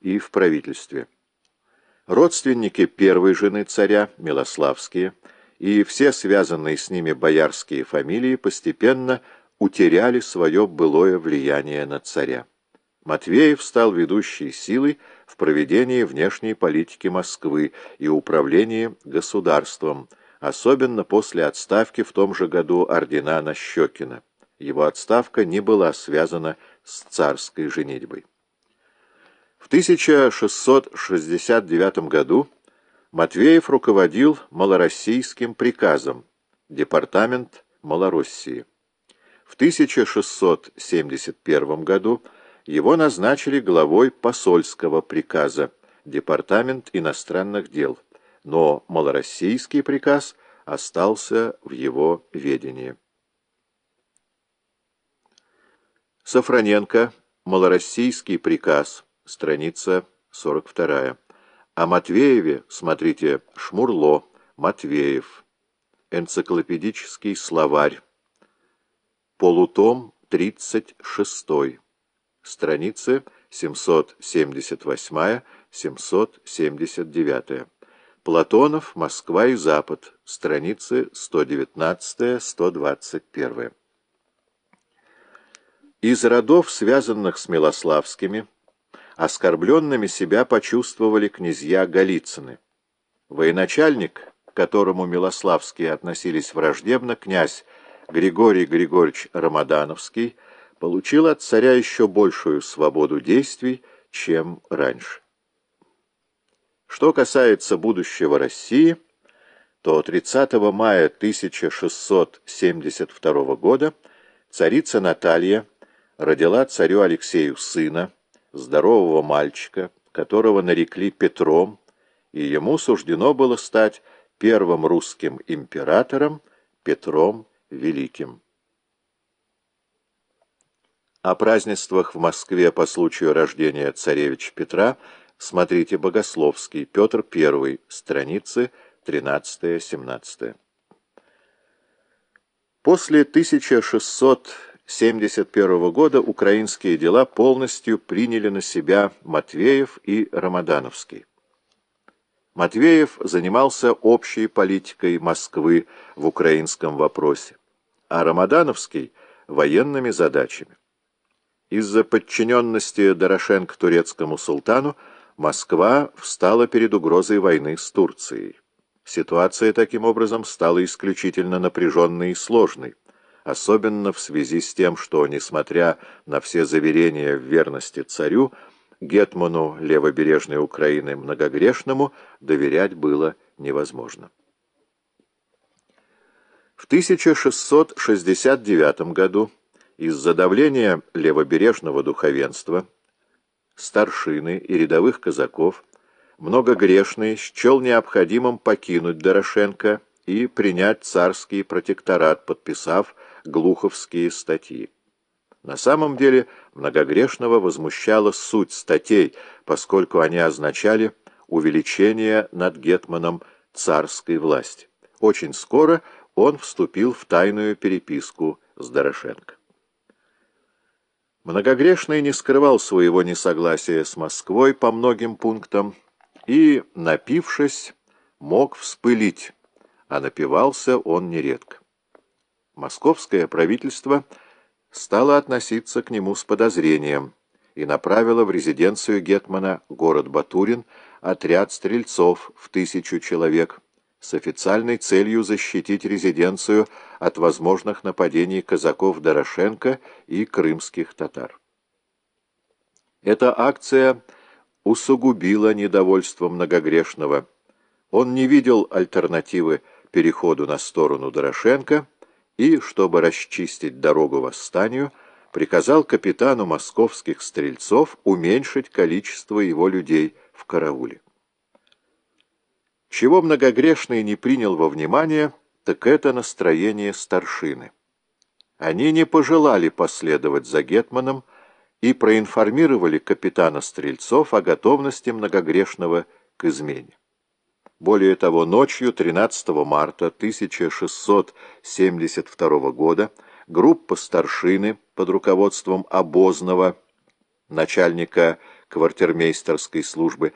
и в правительстве. Родственники первой жены царя, Милославские, и все связанные с ними боярские фамилии постепенно утеряли свое былое влияние на царя. Матвеев стал ведущей силой в проведении внешней политики Москвы и управлении государством, особенно после отставки в том же году ордена Нащекина. Его отставка не была связана с царской женитьбой. В 1669 году Матвеев руководил малороссийским приказом, департамент Малороссии. В 1671 году его назначили главой посольского приказа, департамент иностранных дел, но малороссийский приказ остался в его ведении. Сафроненко, малороссийский приказ, страница 42. О Матвееве смотрите Шмурло, Матвеев, энциклопедический словарь, полутом 36, страницы 778-779. Платонов, Москва и Запад, страницы 119-121. Из родов, связанных с Милославскими, оскорбленными себя почувствовали князья Голицыны. Военачальник, к которому Милославские относились враждебно, князь Григорий Григорьевич Рамадановский, получил от царя еще большую свободу действий, чем раньше. Что касается будущего России, то 30 мая 1672 года царица Наталья родила царю Алексею сына, здорового мальчика, которого нарекли Петром, и ему суждено было стать первым русским императором Петром Великим. О празднествах в Москве по случаю рождения царевича Петра смотрите Богословский, Петр I, страницы 13-17. После 1600 1971 года украинские дела полностью приняли на себя Матвеев и Рамадановский. Матвеев занимался общей политикой Москвы в украинском вопросе, а Рамадановский – военными задачами. Из-за подчиненности Дорошенко турецкому султану Москва встала перед угрозой войны с Турцией. Ситуация таким образом стала исключительно напряженной и сложной особенно в связи с тем, что, несмотря на все заверения в верности царю, Гетману левобережной Украины многогрешному доверять было невозможно. В 1669 году из-за давления левобережного духовенства, старшины и рядовых казаков, многогрешный счел необходимым покинуть Дорошенко и принять царский протекторат, подписав глуховские статьи. На самом деле многогрешного возмущала суть статей, поскольку они означали увеличение над Гетманом царской власти. Очень скоро он вступил в тайную переписку с Дорошенко. Многогрешный не скрывал своего несогласия с Москвой по многим пунктам и, напившись, мог вспылить, а напивался он нередко московское правительство стало относиться к нему с подозрением и направило в резиденцию Гетмана, город Батурин, отряд стрельцов в тысячу человек с официальной целью защитить резиденцию от возможных нападений казаков Дорошенко и крымских татар. Эта акция усугубила недовольство многогрешного. Он не видел альтернативы переходу на сторону Дорошенко, и, чтобы расчистить дорогу восстанию, приказал капитану московских стрельцов уменьшить количество его людей в карауле. Чего многогрешный не принял во внимание, так это настроение старшины. Они не пожелали последовать за Гетманом и проинформировали капитана Стрельцов о готовности многогрешного к измене. Более того, ночью 13 марта 1672 года группа старшины под руководством обозного начальника квартирмейстерской службы